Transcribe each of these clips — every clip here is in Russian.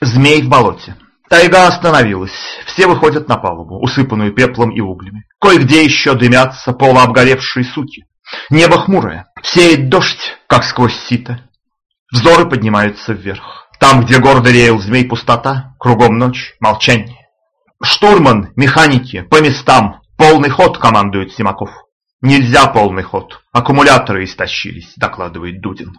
Змей в болоте. Тайга остановилась. Все выходят на палубу, усыпанную пеплом и углями. Кое-где еще дымятся полуобгоревшие суки. Небо хмурое. Сеет дождь, как сквозь сито. Взоры поднимаются вверх. Там, где гордо реял змей пустота, кругом ночь, молчание. Штурман, механики, по местам, полный ход командует Симаков. Нельзя полный ход, аккумуляторы истощились, докладывает Дудин.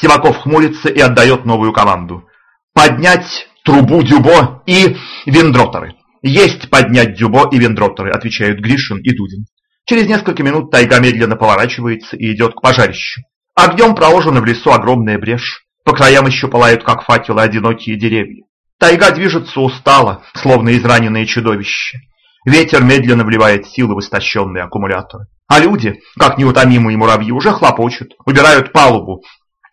Симаков хмурится и отдает новую команду. Поднять трубу Дюбо и вендроторы. Есть поднять Дюбо и вендроторы, отвечают Гришин и Дудин. Через несколько минут тайга медленно поворачивается и идет к пожарищу. Огнем проложена в лесу огромная брешь. По краям еще пылают, как факелы, одинокие деревья. Тайга движется устало, словно израненное чудовище. Ветер медленно вливает силы в истощенные аккумуляторы. А люди, как неутомимые муравьи, уже хлопочут, убирают палубу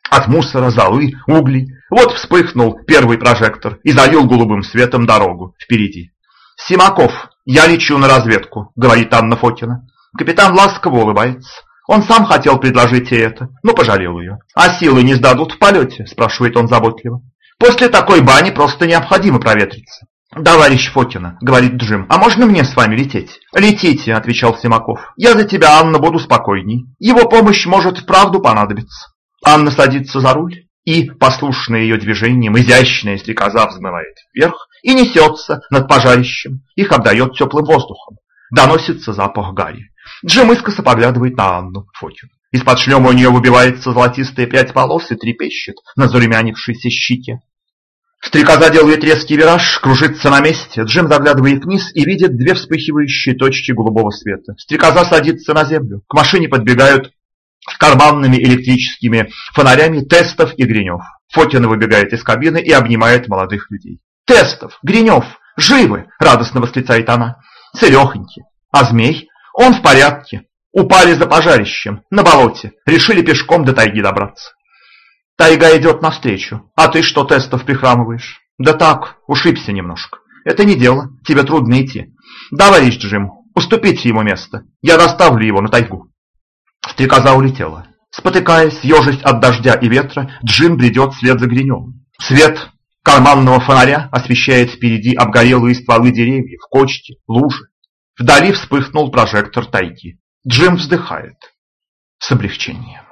от мусора, золы, углей. Вот вспыхнул первый прожектор и залил голубым светом дорогу впереди. «Симаков, я лечу на разведку», — говорит Анна Фокина. Капитан ласково улыбается. Он сам хотел предложить ей это, но пожалел ее. «А силы не сдадут в полете?» – спрашивает он заботливо. «После такой бани просто необходимо проветриться». «Товарищ Фокина», — говорит Джим, — «а можно мне с вами лететь?» «Летите», — отвечал Симаков. «Я за тебя, Анна, буду спокойней. Его помощь может вправду понадобиться». Анна садится за руль и, послушная ее движением, изящная стрекоза взмывает вверх и несется над пожарищем. Их обдает теплым воздухом. Доносится запах гари. Джим искоса поглядывает на Анну Фокину. Из-под шлема у нее выбивается золотистая прядь волос и трепещет на зарумянившейся щеке. Стрекоза делает резкий вираж, кружится на месте. Джим заглядывает вниз и видит две вспыхивающие точки голубого света. Стрекоза садится на землю. К машине подбегают карманными электрическими фонарями Тестов и Гринев. Фотина выбегает из кабины и обнимает молодых людей. «Тестов! Гринев! Живы!» – радостно восклицает она. «Целехоньки! А змей? Он в порядке! Упали за пожарищем, на болоте, решили пешком до тайги добраться. Тайга идет навстречу, а ты что, Тестов, прихрамываешь? Да так, ушибся немножко. Это не дело, тебе трудно идти. Товарищ Джим, уступите ему место, я доставлю его на тайгу. Стрекоза улетела. Спотыкаясь, ежась от дождя и ветра, Джим бредет вслед за гринем. Свет карманного фонаря освещает впереди обгорелые стволы деревьев, кочки, лужи. Вдали вспыхнул прожектор тайги. Джим вздыхает с облегчением.